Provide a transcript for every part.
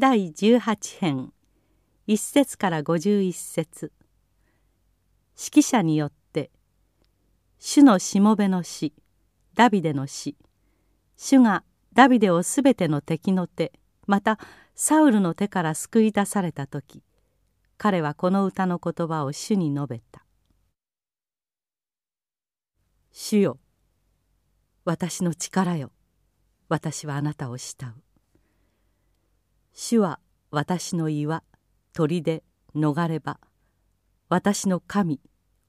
第18編。1節から51節。指揮者によって主のしもべの死ダビデの死。主がダビデをすべての敵の手またサウルの手から救い出された時彼はこの歌の言葉を主に述べた「主よ私の力よ。私はあなたを慕う」主は私の岩砦逃れ場。私の神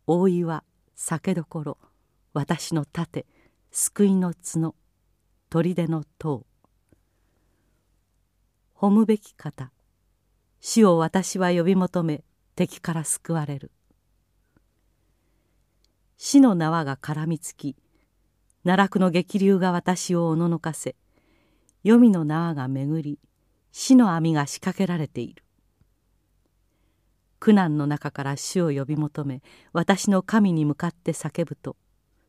大岩酒どころ。私の盾救いの角砦の塔。褒むべき方。主を私は呼び求め敵から救われる。死の縄が絡みつき奈落の激流が私をおののかせ黄泉の縄が巡り死の網が仕掛けられている。苦難の中から主を呼び求め私の神に向かって叫ぶと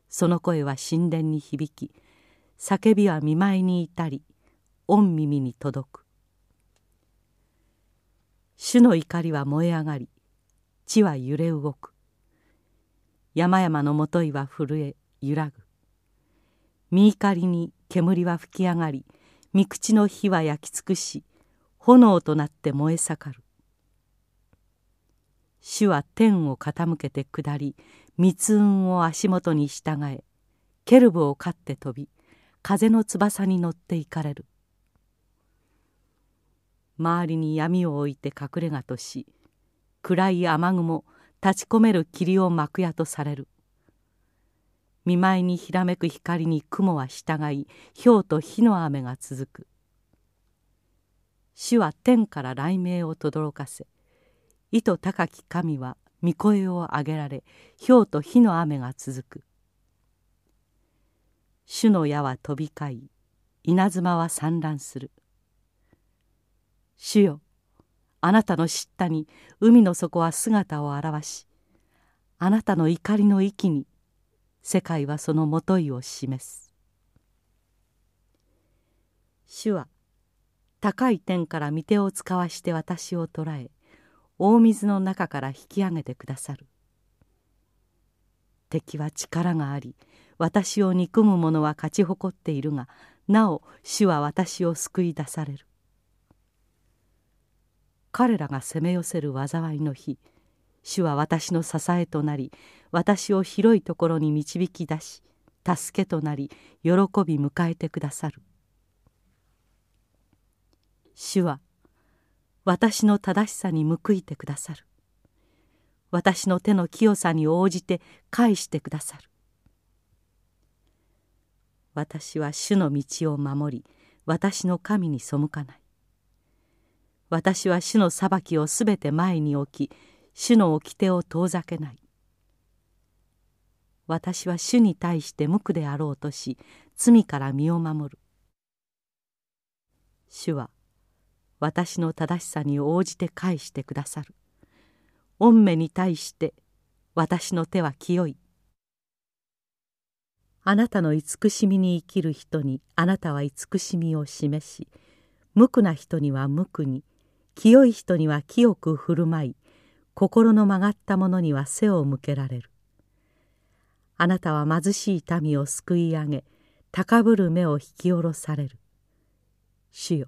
その声は神殿に響き叫びは見舞いに至り御耳に届く。主の怒りは燃え上がり地は揺れ動く。山々のもといは震え揺らぐ。身怒りに煙は吹き上がり三口の火は焼き尽くし炎となって燃え盛る。主は天を傾けて下り密雲を足元に従えケルブを飼って飛び風の翼に乗って行かれる。周りに闇を置いて隠れ家とし暗い雨雲立ち込める霧を幕屋とされる。見舞いにひらめく光に雲は従い氷と火の雨が続く。主は天から雷鳴を轟かせ意図高き神は御声を上げられ氷と火の雨が続く。主の矢は飛び交い稲妻は散乱する。主よあなたの叱咤に海の底は姿を現しあなたの怒りの息に世界はそのもといを示す。主は高い天から御手を使わして私を捕らえ大水の中から引き上げてくださる。敵は力があり私を憎む者は勝ち誇っているがなお主は私を救い出される。彼らが攻め寄せる災いの日主は私の支えとなり私を広いところに導き出し助けとなり喜び迎えてくださる。主は私の正しさに報いてくださる。私の手の清さに応じて返してくださる。私は主の道を守り私の神に背かない。私は主の裁きをすべて前に置き主の掟を遠ざけない。私は主に対して無垢であろうとし罪から身を守る。主は私の正しさに応じて返してくださる。御目に対して私の手は清い。あなたの慈しみに生きる人にあなたは慈しみを示し無垢な人には無垢に清い人には清く振る舞い心の曲がった者には背を向けられる。あなたは貧しい民を救い上げ高ぶる目を引き下ろされる。主よ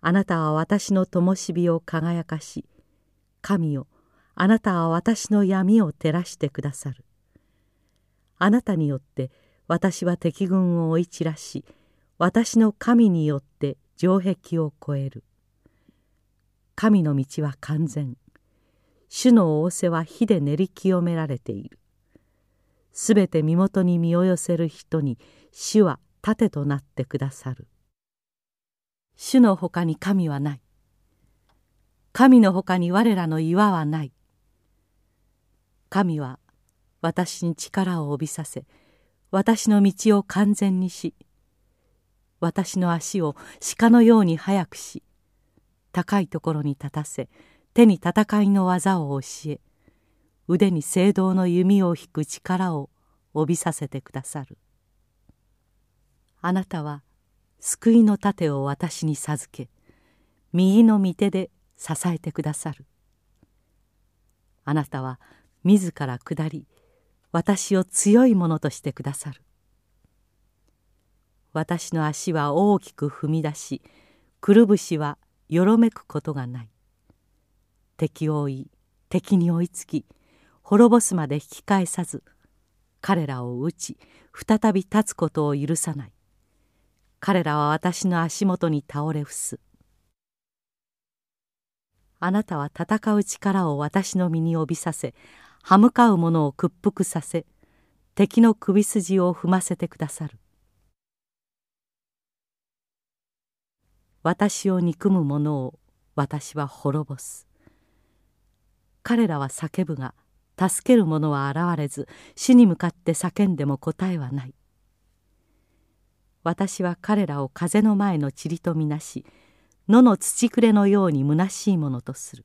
あなたは私の灯火を輝かし神よあなたは私の闇を照らしてくださる。あなたによって私は敵軍を追い散らし私の神によって城壁を越える。神の道は完全。主の仰せは火で練り清められている。すべて身元に身を寄せる人に主は盾となってくださる。主のほかに神はない。神のほかに我らの岩はない。神は私に力を帯びさせ私の道を完全にし私の足を鹿のように速くし高いところに立たせ手に戦いの技を教え腕に聖堂の弓を引く力を帯びさせてくださる。あなたは救いの盾を私に授け右の御手で支えてくださる。あなたは自ら下り私を強いものとしてくださる。私の足は大きく踏み出しくるぶしはよろめくことがない。敵を追い敵に追いつき滅ぼすまで引き返さず彼らを撃ち再び立つことを許さない。彼らは私の足元に倒れ伏す。あなたは戦う力を私の身に帯びさせ歯向かう者を屈服させ敵の首筋を踏ませてくださる。私を憎む者を私は滅ぼす。彼らは叫ぶが助ける者は現れず死に向かって叫んでも答えはない。私は彼らを風の前の塵とみなし野の土くれのように虚しいものとする。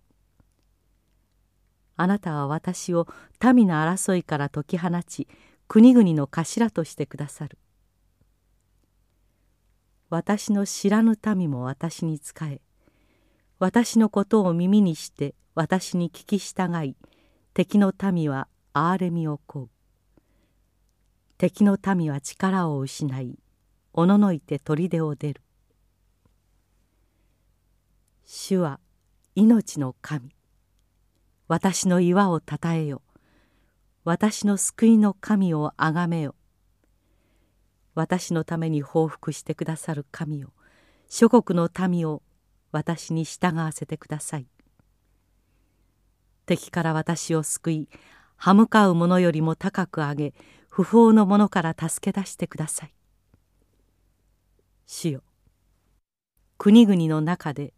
あなたは私を民の争いから解き放ち国々の頭としてくださる。私の知らぬ民も私に仕え私のことを耳にして私に聞き従い敵の民は憐れみを請う。敵の民は力を失いおののいて砦を出る。主は命の神。私の岩をたたえよ。私の救いの神をあがめよ。私のために報復してくださる神を諸国の民を私に従わせてください。敵から私を救い歯向かう者よりも高く上げ不法の者から助け出してください。主よ国々の中で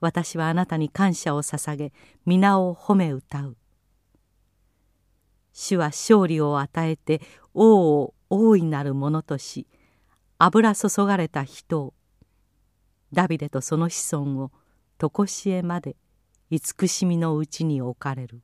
私はあなたに感謝を捧げ皆を褒め歌う主は勝利を与えて王を大いなるものとし油注がれた人をダビデとその子孫を常しえまで慈しみのうちに置かれる。